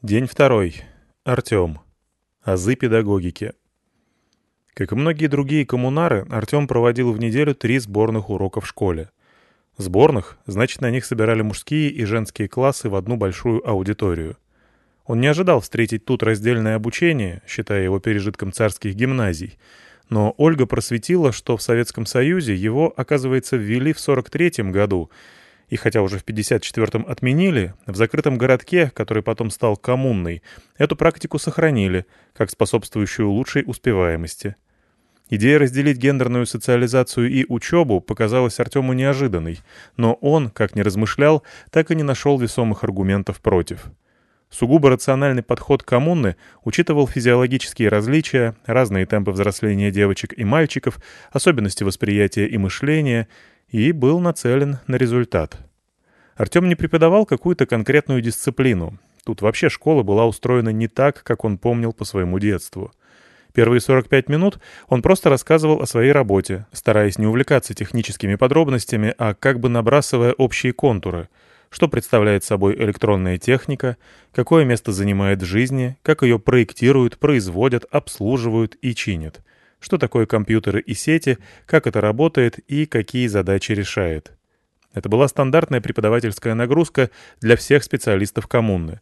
День второй. Артем. Азы педагогики. Как и многие другие коммунары, Артем проводил в неделю три сборных урока в школе. Сборных, значит, на них собирали мужские и женские классы в одну большую аудиторию. Он не ожидал встретить тут раздельное обучение, считая его пережитком царских гимназий, но Ольга просветила, что в Советском Союзе его, оказывается, ввели в 43 году — и хотя уже в 54-м отменили, в закрытом городке, который потом стал коммунной, эту практику сохранили, как способствующую лучшей успеваемости. Идея разделить гендерную социализацию и учебу показалась Артему неожиданной, но он, как ни размышлял, так и не нашел весомых аргументов против. Сугубо рациональный подход коммуны учитывал физиологические различия, разные темпы взросления девочек и мальчиков, особенности восприятия и мышления — и был нацелен на результат. Артем не преподавал какую-то конкретную дисциплину. Тут вообще школа была устроена не так, как он помнил по своему детству. Первые 45 минут он просто рассказывал о своей работе, стараясь не увлекаться техническими подробностями, а как бы набрасывая общие контуры, что представляет собой электронная техника, какое место занимает в жизни, как ее проектируют, производят, обслуживают и чинят — что такое компьютеры и сети, как это работает и какие задачи решает. Это была стандартная преподавательская нагрузка для всех специалистов коммуны.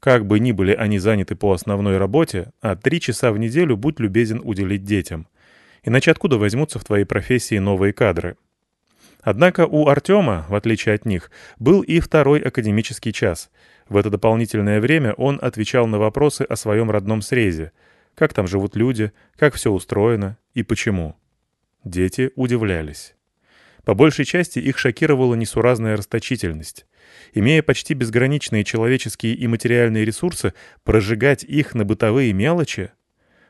Как бы ни были они заняты по основной работе, а три часа в неделю будь любезен уделить детям. Иначе откуда возьмутся в твоей профессии новые кадры? Однако у Артема, в отличие от них, был и второй академический час. В это дополнительное время он отвечал на вопросы о своем родном срезе — как там живут люди, как все устроено и почему. Дети удивлялись. По большей части их шокировала несуразная расточительность. Имея почти безграничные человеческие и материальные ресурсы, прожигать их на бытовые мелочи?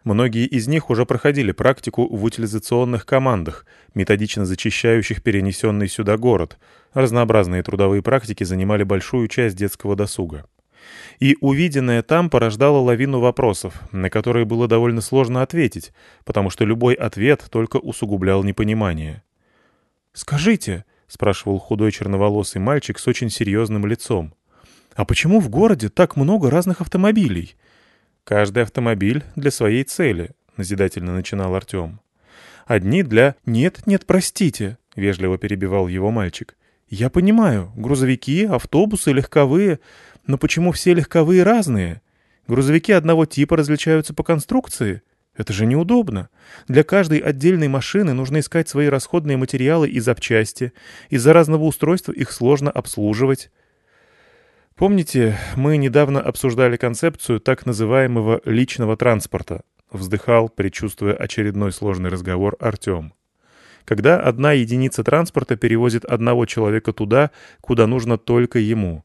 Многие из них уже проходили практику в утилизационных командах, методично зачищающих перенесенный сюда город. Разнообразные трудовые практики занимали большую часть детского досуга. И увиденное там порождало лавину вопросов, на которые было довольно сложно ответить, потому что любой ответ только усугублял непонимание. «Скажите», — спрашивал худой черноволосый мальчик с очень серьезным лицом, «а почему в городе так много разных автомобилей?» «Каждый автомобиль для своей цели», — назидательно начинал Артем. «Одни для...» «Нет, нет, простите», — вежливо перебивал его мальчик. «Я понимаю, грузовики, автобусы, легковые, но почему все легковые разные? Грузовики одного типа различаются по конструкции. Это же неудобно. Для каждой отдельной машины нужно искать свои расходные материалы и запчасти. Из-за разного устройства их сложно обслуживать. Помните, мы недавно обсуждали концепцию так называемого личного транспорта? Вздыхал, предчувствуя очередной сложный разговор, Артем. Когда одна единица транспорта перевозит одного человека туда, куда нужно только ему.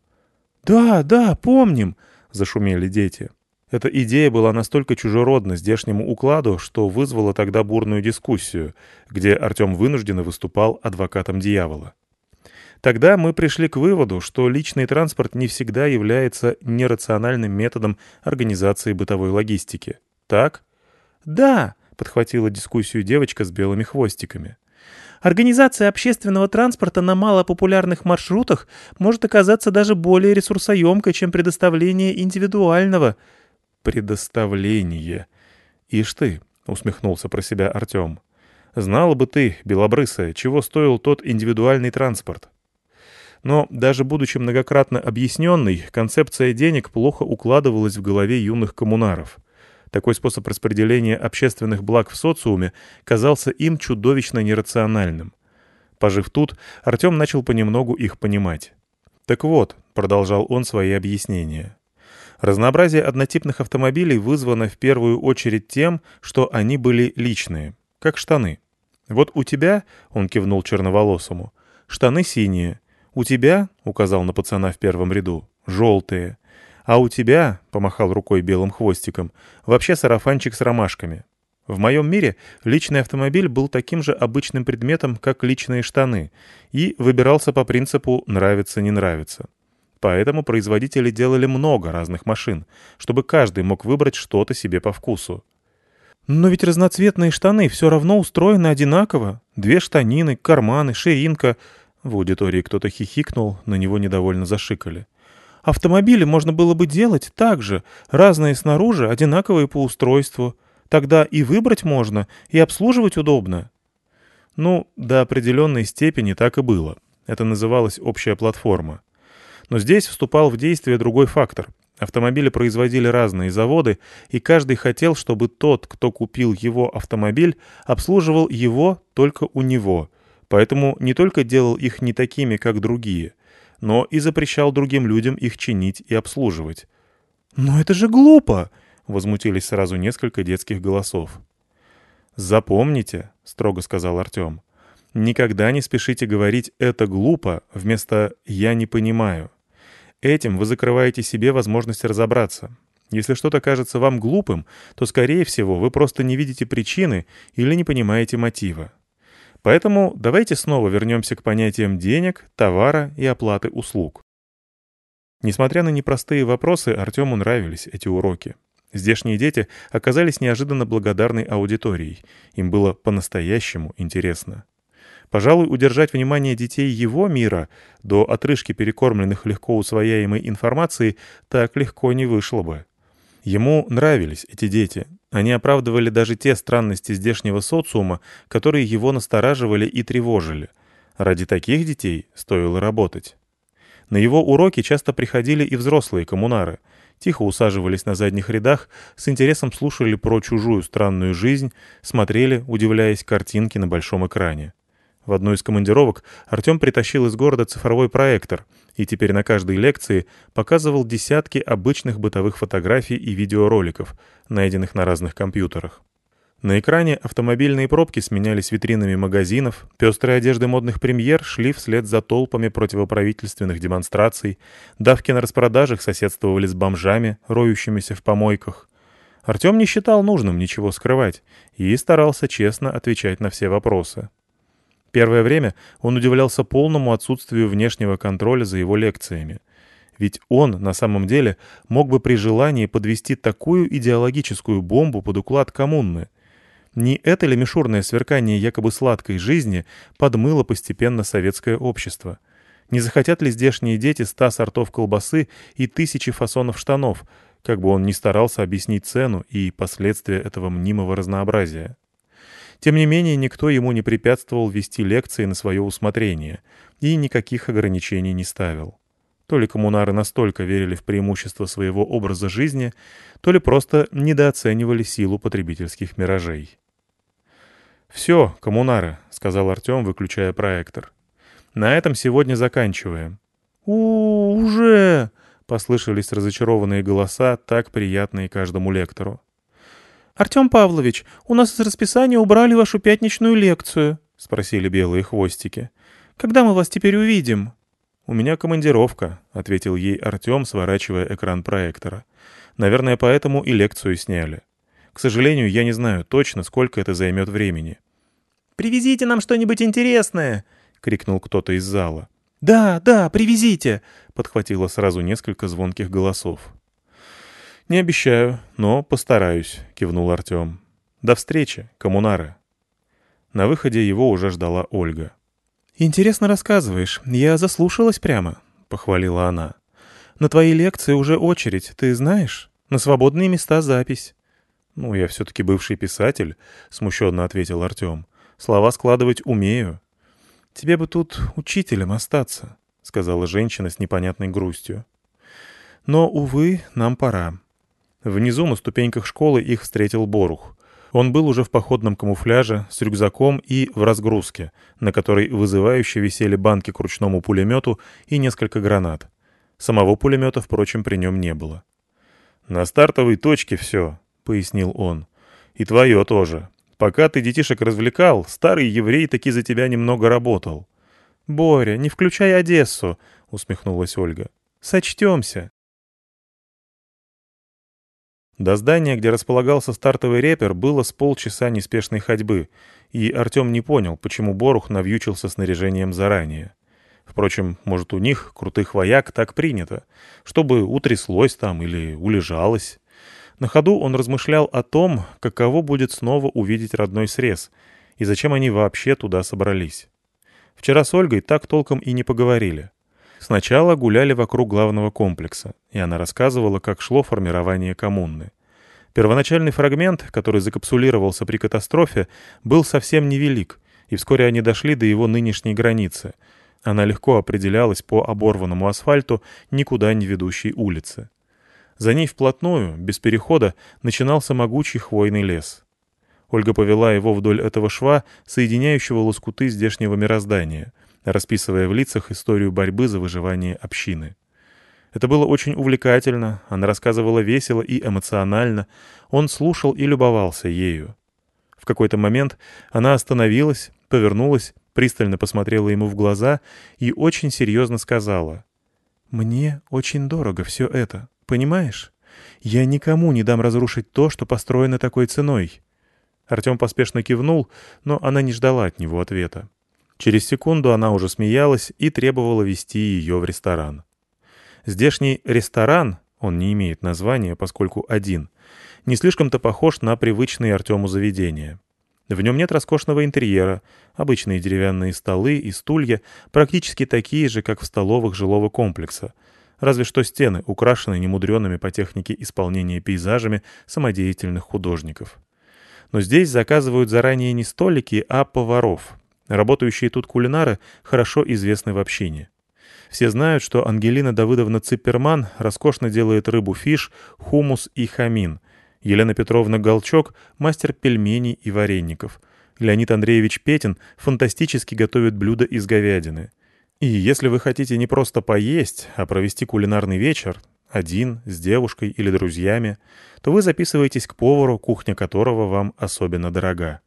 «Да, да, помним!» — зашумели дети. Эта идея была настолько чужеродна здешнему укладу, что вызвала тогда бурную дискуссию, где Артем вынужденно выступал адвокатом дьявола. Тогда мы пришли к выводу, что личный транспорт не всегда является нерациональным методом организации бытовой логистики. Так? «Да!» — подхватила дискуссию девочка с белыми хвостиками. Организация общественного транспорта на малопопулярных маршрутах может оказаться даже более ресурсоемкой, чем предоставление индивидуального. Предоставление. Ишь ты, усмехнулся про себя Артем. Знала бы ты, белобрысая, чего стоил тот индивидуальный транспорт. Но даже будучи многократно объясненной, концепция денег плохо укладывалась в голове юных коммунаров — такой способ распределения общественных благ в социуме казался им чудовищно нерациональным. Пожив тут, Артем начал понемногу их понимать. «Так вот», — продолжал он свои объяснения, Разнообразие однотипных автомобилей вызвано в первую очередь тем, что они были личные, как штаны. Вот у тебя, — он кивнул черноволосому, — штаны синие. У тебя, — указал на пацана в первом ряду, — желтые. А у тебя, — помахал рукой белым хвостиком, — вообще сарафанчик с ромашками. В моем мире личный автомобиль был таким же обычным предметом, как личные штаны, и выбирался по принципу «нравится-не нравится». Поэтому производители делали много разных машин, чтобы каждый мог выбрать что-то себе по вкусу. «Но ведь разноцветные штаны все равно устроены одинаково. Две штанины, карманы, ширинка...» В аудитории кто-то хихикнул, на него недовольно зашикали. Автомобили можно было бы делать так же, разные снаружи, одинаковые по устройству. Тогда и выбрать можно, и обслуживать удобно». Ну, до определенной степени так и было. Это называлось общая платформа. Но здесь вступал в действие другой фактор. Автомобили производили разные заводы, и каждый хотел, чтобы тот, кто купил его автомобиль, обслуживал его только у него. Поэтому не только делал их не такими, как другие, но и запрещал другим людям их чинить и обслуживать. «Но это же глупо!» — возмутились сразу несколько детских голосов. «Запомните», — строго сказал Артем, — «никогда не спешите говорить «это глупо» вместо «я не понимаю». Этим вы закрываете себе возможность разобраться. Если что-то кажется вам глупым, то, скорее всего, вы просто не видите причины или не понимаете мотива. Поэтому давайте снова вернемся к понятиям денег, товара и оплаты услуг. Несмотря на непростые вопросы, Артему нравились эти уроки. Здешние дети оказались неожиданно благодарной аудиторией. Им было по-настоящему интересно. Пожалуй, удержать внимание детей его мира до отрыжки перекормленных легко усвояемой информации так легко не вышло бы. Ему нравились эти дети. Они оправдывали даже те странности здешнего социума, которые его настораживали и тревожили. Ради таких детей стоило работать. На его уроки часто приходили и взрослые коммунары. Тихо усаживались на задних рядах, с интересом слушали про чужую странную жизнь, смотрели, удивляясь картинке на большом экране. В одну из командировок Артем притащил из города цифровой проектор и теперь на каждой лекции показывал десятки обычных бытовых фотографий и видеороликов, найденных на разных компьютерах. На экране автомобильные пробки сменялись витринами магазинов, пестрые одежды модных премьер шли вслед за толпами противоправительственных демонстраций, давки на распродажах соседствовали с бомжами, роющимися в помойках. Артем не считал нужным ничего скрывать и старался честно отвечать на все вопросы. Первое время он удивлялся полному отсутствию внешнего контроля за его лекциями. Ведь он, на самом деле, мог бы при желании подвести такую идеологическую бомбу под уклад коммуны. Не это ли мишурное сверкание якобы сладкой жизни подмыло постепенно советское общество? Не захотят ли здешние дети ста сортов колбасы и тысячи фасонов штанов, как бы он ни старался объяснить цену и последствия этого мнимого разнообразия? Тем не менее, никто ему не препятствовал вести лекции на свое усмотрение и никаких ограничений не ставил. То ли коммунары настолько верили в преимущество своего образа жизни, то ли просто недооценивали силу потребительских миражей. «Все, коммунары», — сказал Артем, выключая проектор. «На этом сегодня заканчиваем». «У, уже!» — послышались разочарованные голоса, так приятные каждому лектору. «Артем Павлович, у нас из расписания убрали вашу пятничную лекцию», — спросили белые хвостики. «Когда мы вас теперь увидим?» «У меня командировка», — ответил ей Артем, сворачивая экран проектора. «Наверное, поэтому и лекцию сняли. К сожалению, я не знаю точно, сколько это займет времени». «Привезите нам что-нибудь интересное!» — крикнул кто-то из зала. «Да, да, привезите!» — подхватило сразу несколько звонких голосов. «Не обещаю, но постараюсь», — кивнул Артем. «До встречи, коммунары». На выходе его уже ждала Ольга. «Интересно рассказываешь. Я заслушалась прямо», — похвалила она. «На твои лекции уже очередь, ты знаешь? На свободные места запись». «Ну, я все-таки бывший писатель», — смущенно ответил Артем. «Слова складывать умею». «Тебе бы тут учителем остаться», — сказала женщина с непонятной грустью. «Но, увы, нам пора. Внизу на ступеньках школы их встретил Борух. Он был уже в походном камуфляже, с рюкзаком и в разгрузке, на которой вызывающе висели банки к ручному пулемету и несколько гранат. Самого пулемета, впрочем, при нем не было. «На стартовой точке все», — пояснил он. «И твое тоже. Пока ты детишек развлекал, старый еврей таки за тебя немного работал». «Боря, не включай Одессу», — усмехнулась Ольга. «Сочтемся». До здания, где располагался стартовый репер, было с полчаса неспешной ходьбы, и Артем не понял, почему Борух навьючился снаряжением заранее. Впрочем, может, у них, крутых вояк, так принято, чтобы утряслось там или улежалось. На ходу он размышлял о том, каково будет снова увидеть родной срез, и зачем они вообще туда собрались. Вчера с Ольгой так толком и не поговорили. Сначала гуляли вокруг главного комплекса, и она рассказывала, как шло формирование коммуны. Первоначальный фрагмент, который закапсулировался при катастрофе, был совсем невелик, и вскоре они дошли до его нынешней границы. Она легко определялась по оборванному асфальту никуда не ведущей улице. За ней вплотную, без перехода, начинался могучий хвойный лес. Ольга повела его вдоль этого шва, соединяющего лоскуты здешнего мироздания, расписывая в лицах историю борьбы за выживание общины. Это было очень увлекательно, она рассказывала весело и эмоционально, он слушал и любовался ею. В какой-то момент она остановилась, повернулась, пристально посмотрела ему в глаза и очень серьезно сказала. «Мне очень дорого все это, понимаешь? Я никому не дам разрушить то, что построено такой ценой». Артем поспешно кивнул, но она не ждала от него ответа. Через секунду она уже смеялась и требовала вести ее в ресторан. Здешний ресторан, он не имеет названия, поскольку один, не слишком-то похож на привычные Артему заведения. В нем нет роскошного интерьера, обычные деревянные столы и стулья практически такие же, как в столовых жилого комплекса, разве что стены украшены немудренными по технике исполнения пейзажами самодеятельных художников. Но здесь заказывают заранее не столики, а поваров. Работающие тут кулинары хорошо известны в общине. Все знают, что Ангелина Давыдовна Ципперман роскошно делает рыбу-фиш, хумус и хамин. Елена Петровна Голчок — мастер пельменей и вареников. Леонид Андреевич Петин фантастически готовит блюда из говядины. И если вы хотите не просто поесть, а провести кулинарный вечер, один, с девушкой или друзьями, то вы записываетесь к повару, кухня которого вам особенно дорога,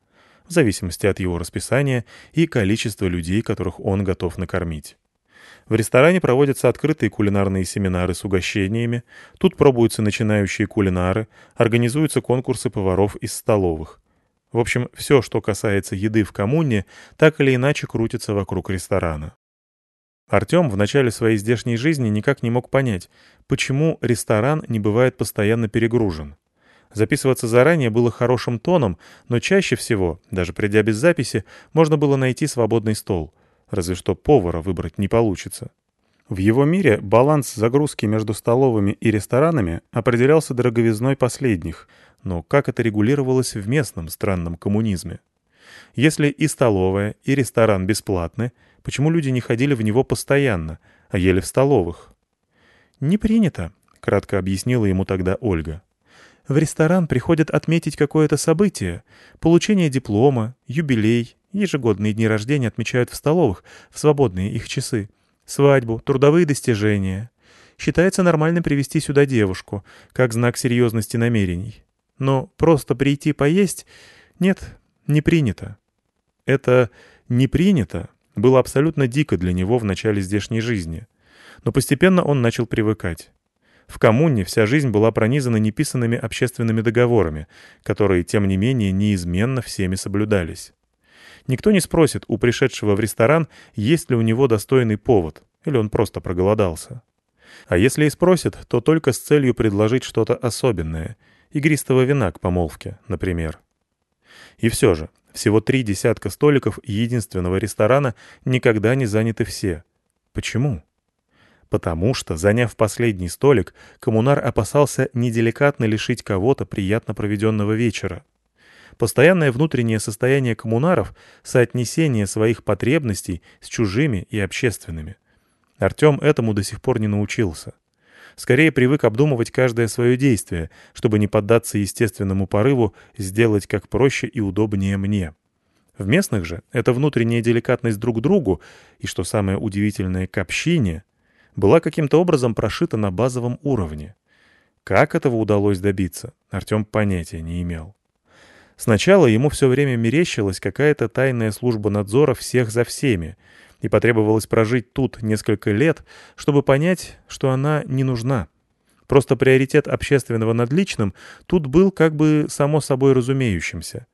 в зависимости от его расписания и количества людей, которых он готов накормить. В ресторане проводятся открытые кулинарные семинары с угощениями, тут пробуются начинающие кулинары, организуются конкурсы поваров из столовых. В общем, все, что касается еды в коммуне, так или иначе крутится вокруг ресторана. Артем в начале своей здешней жизни никак не мог понять, почему ресторан не бывает постоянно перегружен. Записываться заранее было хорошим тоном, но чаще всего, даже придя без записи, можно было найти свободный стол — разве что повара выбрать не получится. В его мире баланс загрузки между столовыми и ресторанами определялся дороговизной последних, но как это регулировалось в местном странном коммунизме? Если и столовая, и ресторан бесплатны, почему люди не ходили в него постоянно, а ели в столовых? «Не принято», — кратко объяснила ему тогда Ольга. «В ресторан приходят отметить какое-то событие, получение диплома, юбилей, Ежегодные дни рождения отмечают в столовых, в свободные их часы. Свадьбу, трудовые достижения. Считается нормальным привести сюда девушку, как знак серьезности намерений. Но просто прийти поесть — нет, не принято. Это «не принято» было абсолютно дико для него в начале здешней жизни. Но постепенно он начал привыкать. В коммуне вся жизнь была пронизана неписанными общественными договорами, которые, тем не менее, неизменно всеми соблюдались. Никто не спросит у пришедшего в ресторан, есть ли у него достойный повод, или он просто проголодался. А если и спросит, то только с целью предложить что-то особенное, игристого вина к помолвке, например. И все же, всего три десятка столиков единственного ресторана никогда не заняты все. Почему? Потому что, заняв последний столик, коммунар опасался неделикатно лишить кого-то приятно проведенного вечера. Постоянное внутреннее состояние коммунаров — соотнесение своих потребностей с чужими и общественными. Артем этому до сих пор не научился. Скорее привык обдумывать каждое свое действие, чтобы не поддаться естественному порыву сделать как проще и удобнее мне. В местных же эта внутренняя деликатность друг к другу и, что самое удивительное, к общине, была каким-то образом прошита на базовом уровне. Как этого удалось добиться, Артем понятия не имел. Сначала ему все время мерещилась какая-то тайная служба надзора всех за всеми, и потребовалось прожить тут несколько лет, чтобы понять, что она не нужна. Просто приоритет общественного над личным тут был как бы само собой разумеющимся.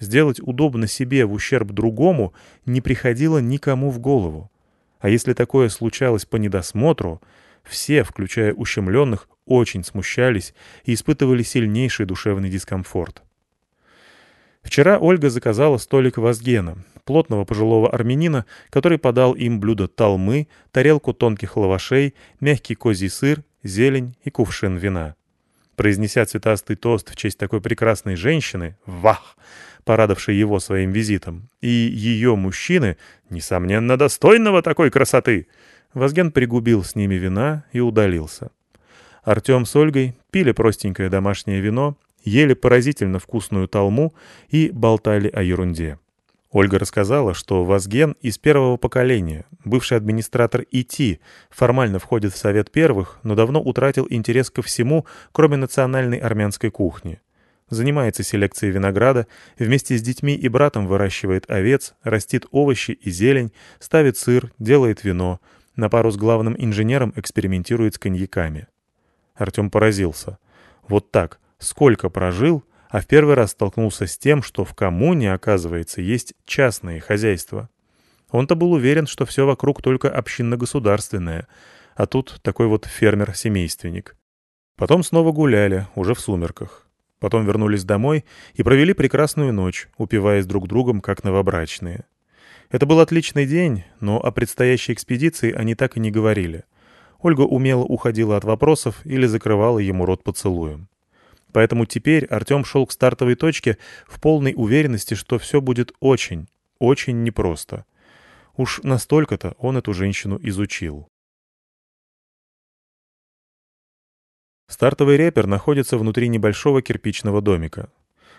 Сделать удобно себе в ущерб другому не приходило никому в голову. А если такое случалось по недосмотру, все, включая ущемленных, очень смущались и испытывали сильнейший душевный дискомфорт. Вчера Ольга заказала столик Вазгена, плотного пожилого армянина, который подал им блюдо талмы, тарелку тонких лавашей, мягкий козий сыр, зелень и кувшин вина. Произнеся цветастый тост в честь такой прекрасной женщины, вах, порадовавшей его своим визитом, и ее мужчины, несомненно, достойного такой красоты, Вазген пригубил с ними вина и удалился. Артем с Ольгой пили простенькое домашнее вино, ели поразительно вкусную талму и болтали о ерунде. Ольга рассказала, что Вазген из первого поколения, бывший администратор ИТ, формально входит в Совет Первых, но давно утратил интерес ко всему, кроме национальной армянской кухни. Занимается селекцией винограда, вместе с детьми и братом выращивает овец, растит овощи и зелень, ставит сыр, делает вино, на пару с главным инженером экспериментирует с коньяками. Артем поразился. Вот так, сколько прожил, а в первый раз столкнулся с тем, что в коммуне, оказывается, есть частные хозяйства. Он-то был уверен, что все вокруг только общинно-государственное, а тут такой вот фермер-семейственник. Потом снова гуляли, уже в сумерках. Потом вернулись домой и провели прекрасную ночь, упиваясь друг другом, как новобрачные. Это был отличный день, но о предстоящей экспедиции они так и не говорили. Ольга умело уходила от вопросов или закрывала ему рот поцелуем. Поэтому теперь Артем шел к стартовой точке в полной уверенности, что все будет очень, очень непросто. Уж настолько-то он эту женщину изучил. Стартовый репер находится внутри небольшого кирпичного домика.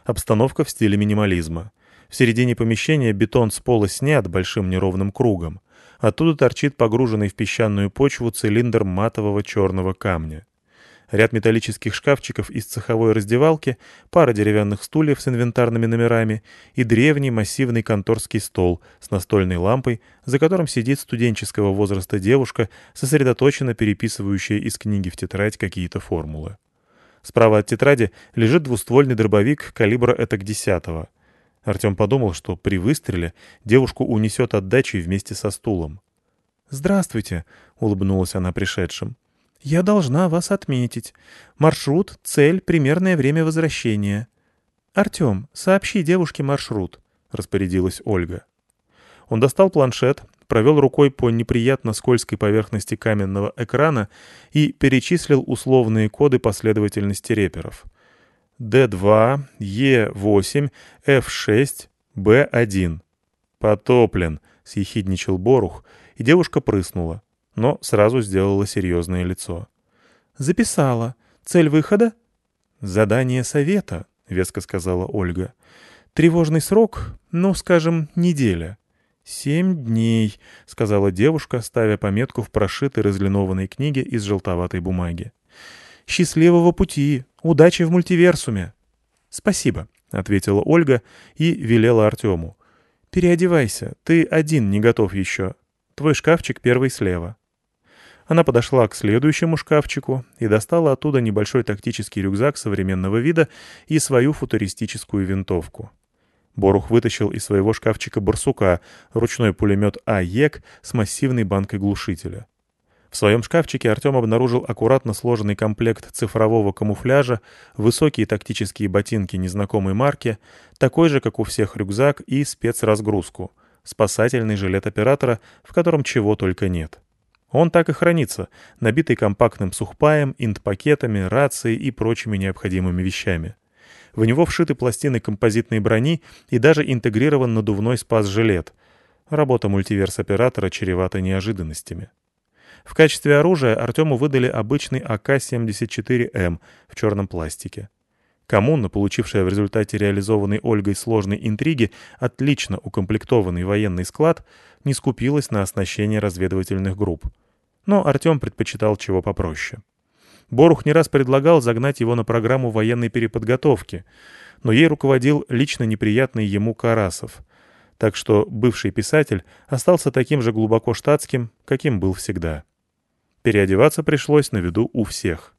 Обстановка в стиле минимализма. В середине помещения бетон с пола снят большим неровным кругом. Оттуда торчит погруженный в песчаную почву цилиндр матового черного камня ряд металлических шкафчиков из цеховой раздевалки, пара деревянных стульев с инвентарными номерами и древний массивный конторский стол с настольной лампой, за которым сидит студенческого возраста девушка, сосредоточенно переписывающая из книги в тетрадь какие-то формулы. Справа от тетради лежит двуствольный дробовик калибра этак десятого. Артем подумал, что при выстреле девушку унесет отдачей вместе со стулом. «Здравствуйте», — улыбнулась она пришедшим. «Я должна вас отметить. Маршрут, цель, примерное время возвращения». «Артем, сообщи девушке маршрут», — распорядилась Ольга. Он достал планшет, провел рукой по неприятно скользкой поверхности каменного экрана и перечислил условные коды последовательности реперов. D2, E8, F6, B1. «Потоплен», — съехидничал Борух, и девушка прыснула но сразу сделала серьезное лицо. «Записала. Цель выхода?» «Задание совета», — веско сказала Ольга. «Тревожный срок, ну, скажем, неделя». «Семь дней», — сказала девушка, ставя пометку в прошитой разлинованной книге из желтоватой бумаги. «Счастливого пути! Удачи в мультиверсуме!» «Спасибо», — ответила Ольга и велела Артему. «Переодевайся, ты один не готов еще. Твой шкафчик первый слева». Она подошла к следующему шкафчику и достала оттуда небольшой тактический рюкзак современного вида и свою футуристическую винтовку. Борух вытащил из своего шкафчика барсука, ручной пулемет АЕК с массивной банкой глушителя. В своем шкафчике Артем обнаружил аккуратно сложенный комплект цифрового камуфляжа, высокие тактические ботинки незнакомой марки, такой же, как у всех рюкзак и спецразгрузку, спасательный жилет оператора, в котором чего только нет. Он так и хранится, набитый компактным сухпаем, инт-пакетами, рацией и прочими необходимыми вещами. В него вшиты пластины композитной брони и даже интегрирован надувной спас-жилет. Работа мультиверс-оператора чревата неожиданностями. В качестве оружия Артему выдали обычный АК-74М в черном пластике. Коммуна, получившая в результате реализованной Ольгой сложной интриги отлично укомплектованный военный склад, не скупилась на оснащение разведывательных групп. Но Артем предпочитал чего попроще. Борух не раз предлагал загнать его на программу военной переподготовки, но ей руководил лично неприятный ему Карасов. Так что бывший писатель остался таким же глубоко штатским, каким был всегда. Переодеваться пришлось на виду у всех.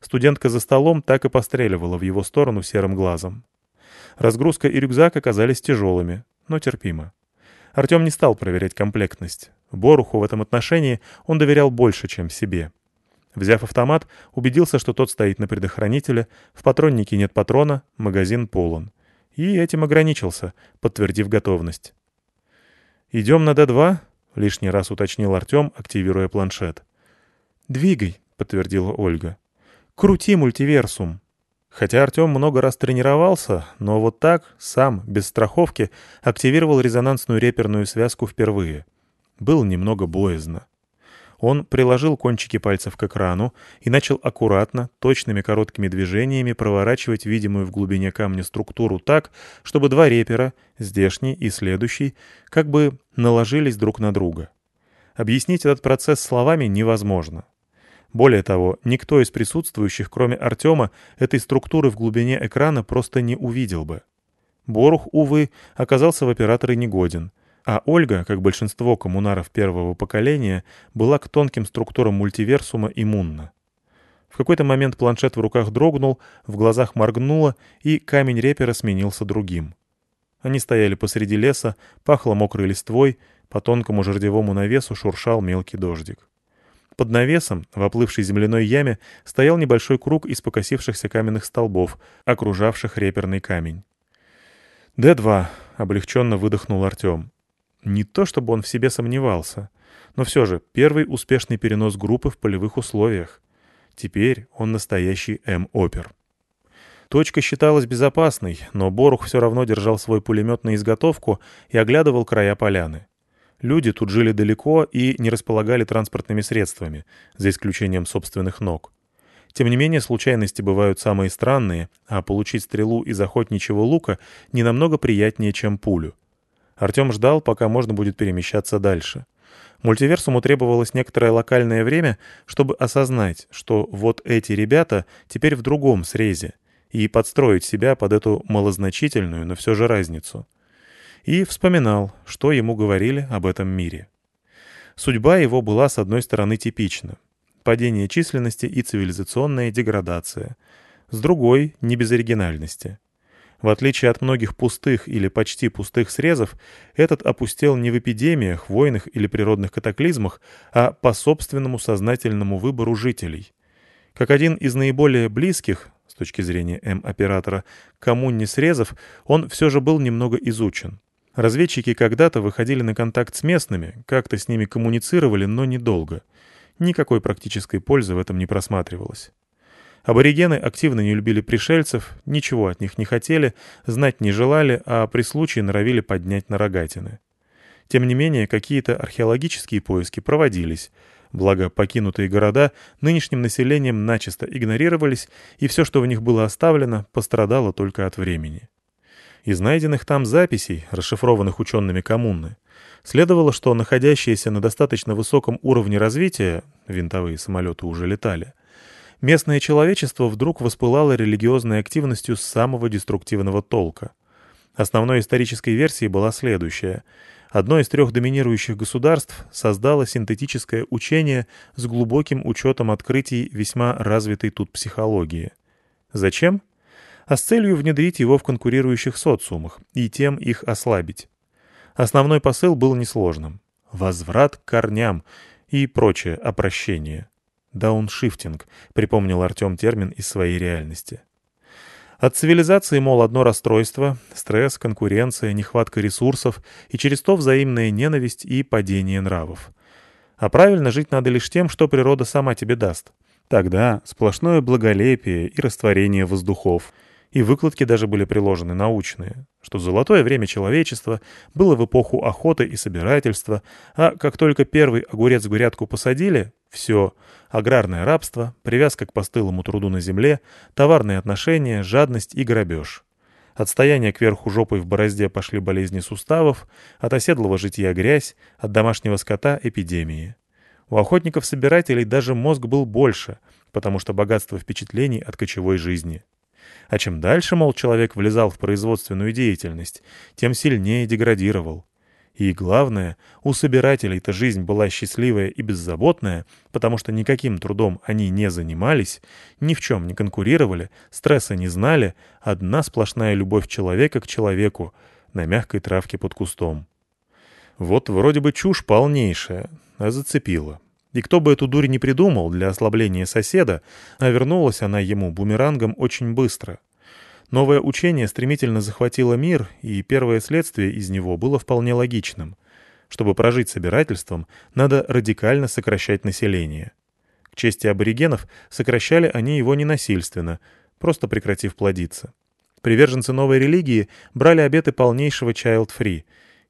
Студентка за столом так и постреливала в его сторону серым глазом. Разгрузка и рюкзак оказались тяжелыми, но терпимо. Артем не стал проверять комплектность. Боруху в этом отношении он доверял больше, чем себе. Взяв автомат, убедился, что тот стоит на предохранителе, в патроннике нет патрона, магазин полон. И этим ограничился, подтвердив готовность. «Идем на Д2?» — лишний раз уточнил Артем, активируя планшет. «Двигай», — подтвердила Ольга. «Крути мультиверсум». Хотя Артем много раз тренировался, но вот так, сам, без страховки, активировал резонансную реперную связку впервые. Было немного боязно. Он приложил кончики пальцев к экрану и начал аккуратно, точными короткими движениями проворачивать видимую в глубине камня структуру так, чтобы два репера, здешний и следующий, как бы наложились друг на друга. Объяснить этот процесс словами невозможно. Более того, никто из присутствующих, кроме Артема, этой структуры в глубине экрана просто не увидел бы. Борух, увы, оказался в операторе негоден, а Ольга, как большинство коммунаров первого поколения, была к тонким структурам мультиверсума иммунна. В какой-то момент планшет в руках дрогнул, в глазах моргнуло, и камень репера сменился другим. Они стояли посреди леса, пахло мокрой листвой, по тонкому жердевому навесу шуршал мелкий дождик. Под навесом, в оплывшей земляной яме, стоял небольшой круг из покосившихся каменных столбов, окружавших реперный камень. «Д-2», — облегченно выдохнул Артем. Не то чтобы он в себе сомневался, но все же первый успешный перенос группы в полевых условиях. Теперь он настоящий М-опер. Точка считалась безопасной, но Борух все равно держал свой пулемет на изготовку и оглядывал края поляны. Люди тут жили далеко и не располагали транспортными средствами, за исключением собственных ног. Тем не менее, случайности бывают самые странные, а получить стрелу из охотничьего лука не намного приятнее, чем пулю. Артем ждал, пока можно будет перемещаться дальше. Мультиверсуму требовалось некоторое локальное время, чтобы осознать, что вот эти ребята теперь в другом срезе, и подстроить себя под эту малозначительную, но все же разницу и вспоминал, что ему говорили об этом мире. Судьба его была, с одной стороны, типична. Падение численности и цивилизационная деградация. С другой — не без оригинальности. В отличие от многих пустых или почти пустых срезов, этот опустел не в эпидемиях, войнах или природных катаклизмах, а по собственному сознательному выбору жителей. Как один из наиболее близких, с точки зрения М-оператора, коммуне срезов, он все же был немного изучен. Разведчики когда-то выходили на контакт с местными, как-то с ними коммуницировали, но недолго. Никакой практической пользы в этом не просматривалось. Аборигены активно не любили пришельцев, ничего от них не хотели, знать не желали, а при случае норовили поднять на рогатины. Тем не менее, какие-то археологические поиски проводились, благо покинутые города нынешним населением начисто игнорировались, и все, что в них было оставлено, пострадало только от времени. Из найденных там записей, расшифрованных учеными коммуны, следовало, что находящиеся на достаточно высоком уровне развития, винтовые самолеты уже летали, местное человечество вдруг воспылало религиозной активностью самого деструктивного толка. Основной исторической версией была следующая. Одно из трех доминирующих государств создало синтетическое учение с глубоким учетом открытий весьма развитой тут психологии. Зачем? А с целью внедрить его в конкурирующих социумах и тем их ослабить. Основной посыл был несложным. Возврат к корням и прочее опрощение. «Дауншифтинг», — припомнил Артем термин из своей реальности. От цивилизации, мол, одно расстройство, стресс, конкуренция, нехватка ресурсов и через то взаимная ненависть и падение нравов. А правильно жить надо лишь тем, что природа сама тебе даст. Тогда сплошное благолепие и растворение воздухов — и выкладки даже были приложены научные, что золотое время человечества было в эпоху охоты и собирательства, а как только первый огурец в грядку посадили, все — аграрное рабство, привязка к постылому труду на земле, товарные отношения, жадность и грабеж. От стояния кверху жопой в борозде пошли болезни суставов, от оседлого житья грязь, от домашнего скота — эпидемии. У охотников-собирателей даже мозг был больше, потому что богатство впечатлений от кочевой жизни — а чем дальше, мол, человек влезал в производственную деятельность, тем сильнее деградировал. И главное, у собирателей-то жизнь была счастливая и беззаботная, потому что никаким трудом они не занимались, ни в чем не конкурировали, стресса не знали, одна сплошная любовь человека к человеку на мягкой травке под кустом. Вот вроде бы чушь полнейшая, а зацепила. И кто бы эту дурь не придумал для ослабления соседа, а вернулась она ему бумерангом очень быстро. Новое учение стремительно захватило мир, и первое следствие из него было вполне логичным. Чтобы прожить собирательством, надо радикально сокращать население. К чести аборигенов, сокращали они его ненасильственно, просто прекратив плодиться. Приверженцы новой религии брали обеты полнейшего child-free,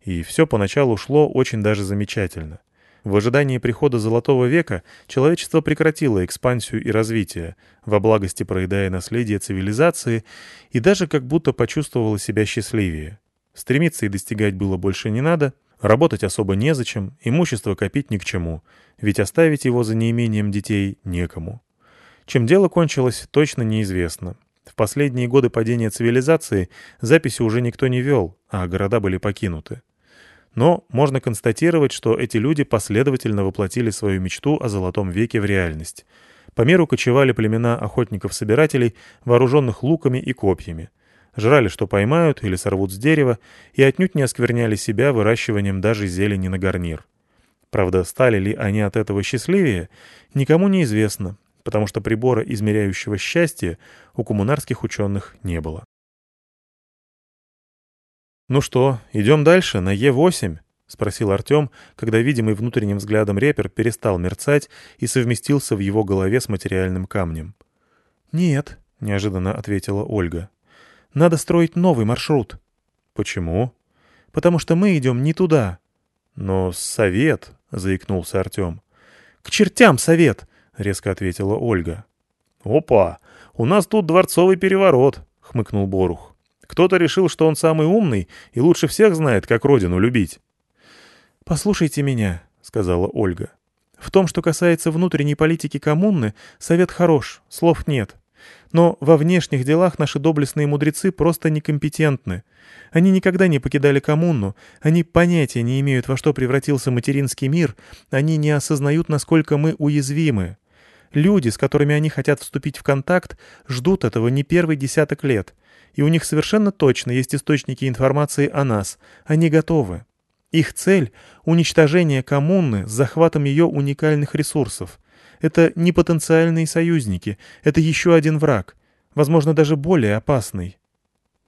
и все поначалу шло очень даже замечательно. В ожидании прихода Золотого века человечество прекратило экспансию и развитие, во благости проедая наследие цивилизации, и даже как будто почувствовало себя счастливее. Стремиться и достигать было больше не надо, работать особо незачем, имущество копить ни к чему, ведь оставить его за неимением детей некому. Чем дело кончилось, точно неизвестно. В последние годы падения цивилизации записи уже никто не вел, а города были покинуты. Но можно констатировать, что эти люди последовательно воплотили свою мечту о Золотом веке в реальность. По миру кочевали племена охотников-собирателей, вооруженных луками и копьями. Жрали, что поймают или сорвут с дерева, и отнюдь не оскверняли себя выращиванием даже зелени на гарнир. Правда, стали ли они от этого счастливее, никому не известно, потому что прибора, измеряющего счастье, у коммунарских ученых не было. «Ну что, идем дальше, на Е8?» — спросил Артем, когда видимый внутренним взглядом репер перестал мерцать и совместился в его голове с материальным камнем. «Нет», — неожиданно ответила Ольга. «Надо строить новый маршрут». «Почему?» «Потому что мы идем не туда». «Но совет», — заикнулся Артем. «К чертям совет!» — резко ответила Ольга. «Опа! У нас тут дворцовый переворот!» — хмыкнул Борух. Кто-то решил, что он самый умный и лучше всех знает, как родину любить. «Послушайте меня», — сказала Ольга. «В том, что касается внутренней политики коммуны, совет хорош, слов нет. Но во внешних делах наши доблестные мудрецы просто некомпетентны. Они никогда не покидали коммуну, они понятия не имеют, во что превратился материнский мир, они не осознают, насколько мы уязвимы. Люди, с которыми они хотят вступить в контакт, ждут этого не первый десяток лет — и у них совершенно точно есть источники информации о нас. Они готовы. Их цель — уничтожение коммуны с захватом ее уникальных ресурсов. Это не потенциальные союзники, это еще один враг, возможно, даже более опасный.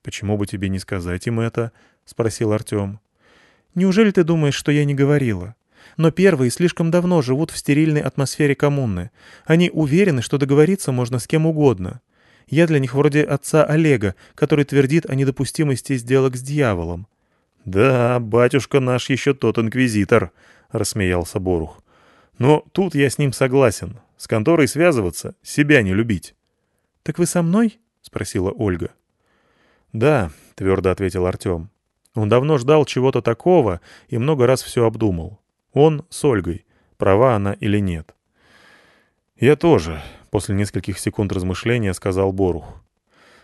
«Почему бы тебе не сказать им это?» — спросил Артем. «Неужели ты думаешь, что я не говорила?» Но первые слишком давно живут в стерильной атмосфере коммуны. Они уверены, что договориться можно с кем угодно. Я для них вроде отца Олега, который твердит о недопустимости сделок с дьяволом». «Да, батюшка наш еще тот инквизитор», — рассмеялся Борух. «Но тут я с ним согласен. С конторой связываться, себя не любить». «Так вы со мной?» — спросила Ольга. «Да», — твердо ответил Артем. Он давно ждал чего-то такого и много раз все обдумал. Он с Ольгой, права она или нет. «Я тоже», — после нескольких секунд размышления сказал Борух.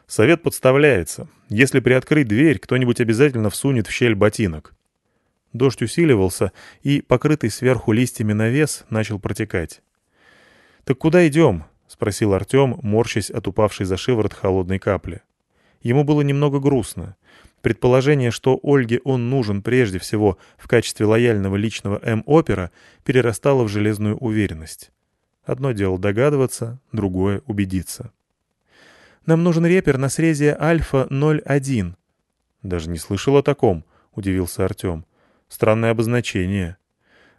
«Совет подставляется. Если приоткрыть дверь, кто-нибудь обязательно всунет в щель ботинок». Дождь усиливался, и, покрытый сверху листьями навес, начал протекать. «Так куда идем?» — спросил Артем, морщась от упавшей за шиворот холодной капли. Ему было немного грустно. Предположение, что Ольге он нужен прежде всего в качестве лояльного личного М-опера, перерастало в железную уверенность. Одно дело догадываться, другое — убедиться. «Нам нужен репер на срезе Альфа-01». «Даже не слышал о таком», — удивился Артем. «Странное обозначение».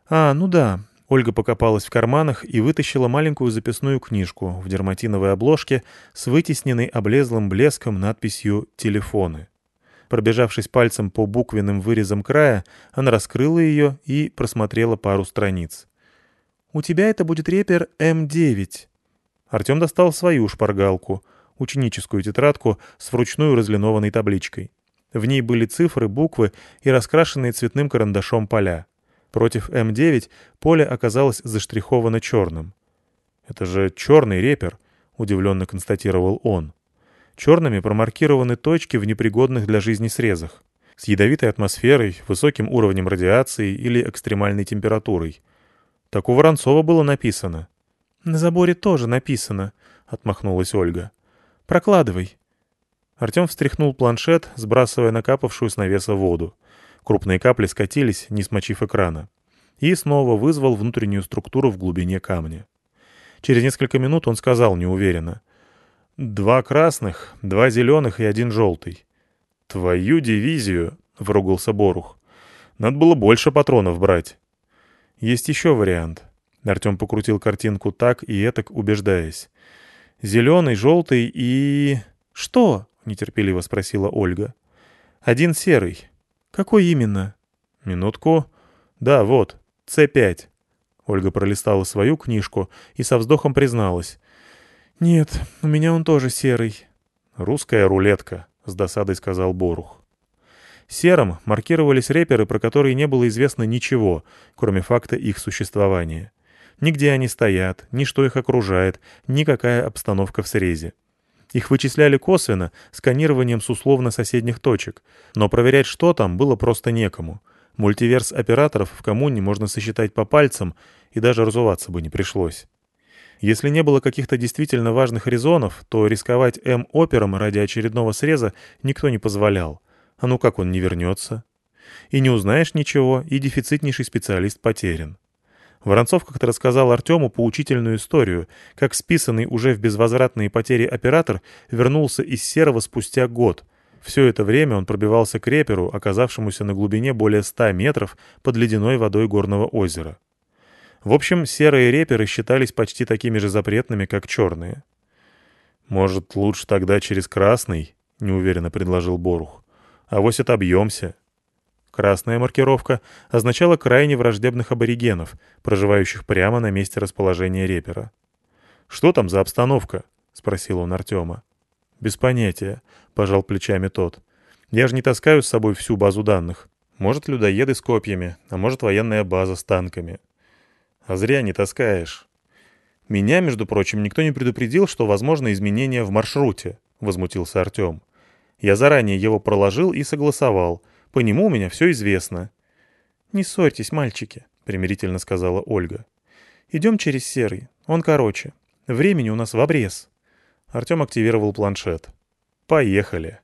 «А, ну да». Ольга покопалась в карманах и вытащила маленькую записную книжку в дерматиновой обложке с вытесненной облезлым блеском надписью «Телефоны». Пробежавшись пальцем по буквенным вырезам края, она раскрыла ее и просмотрела пару страниц. У тебя это будет репер М9». Артем достал свою шпаргалку, ученическую тетрадку с вручную разлинованной табличкой. В ней были цифры, буквы и раскрашенные цветным карандашом поля. Против М9 поле оказалось заштриховано черным. «Это же черный репер», — удивленно констатировал он. Черными промаркированы точки в непригодных для жизни срезах. С ядовитой атмосферой, высоким уровнем радиации или экстремальной температурой — так у Воронцова было написано. «На заборе тоже написано», — отмахнулась Ольга. «Прокладывай». Артем встряхнул планшет, сбрасывая накапавшую с навеса воду. Крупные капли скатились, не смочив экрана. И снова вызвал внутреннюю структуру в глубине камня. Через несколько минут он сказал неуверенно. Два красных, два зеленых и один желтый. Твою дивизию, — вругался Борух. Надо было больше патронов брать. Есть еще вариант. Артем покрутил картинку так и этак, убеждаясь. Зеленый, желтый и... Что? — нетерпеливо спросила Ольга. Один серый. Какой именно? Минутку. Да, вот, С5. Ольга пролистала свою книжку и со вздохом призналась. «Нет, у меня он тоже серый». «Русская рулетка», — с досадой сказал Борух. Серым маркировались реперы, про которые не было известно ничего, кроме факта их существования. Нигде они стоят, ни что их окружает, никакая обстановка в срезе. Их вычисляли косвенно, сканированием с условно соседних точек, но проверять, что там, было просто некому. Мультиверс операторов в коммуне можно сосчитать по пальцам, и даже разуваться бы не пришлось. Если не было каких-то действительно важных резонов, то рисковать М-опером ради очередного среза никто не позволял. А ну как он не вернется? И не узнаешь ничего, и дефицитнейший специалист потерян. Воронцов как-то рассказал Артему поучительную историю, как списанный уже в безвозвратные потери оператор вернулся из Серого спустя год. Все это время он пробивался к реперу, оказавшемуся на глубине более 100 метров под ледяной водой горного озера. В общем, серые реперы считались почти такими же запретными, как черные. «Может, лучше тогда через красный?» — неуверенно предложил Борух. А «Авось отобьемся». Красная маркировка означала крайне враждебных аборигенов, проживающих прямо на месте расположения репера. «Что там за обстановка?» — спросил он Артема. «Без понятия», — пожал плечами тот. «Я же не таскаю с собой всю базу данных. Может, людоеды с копьями, а может, военная база с танками. А зря не таскаешь. Меня, между прочим, никто не предупредил, что возможно изменения в маршруте», — возмутился Артем. «Я заранее его проложил и согласовал — по нему у меня все известно». «Не ссорьтесь, мальчики», — примирительно сказала Ольга. «Идем через серый. Он короче. Времени у нас в обрез». Артем активировал планшет. «Поехали».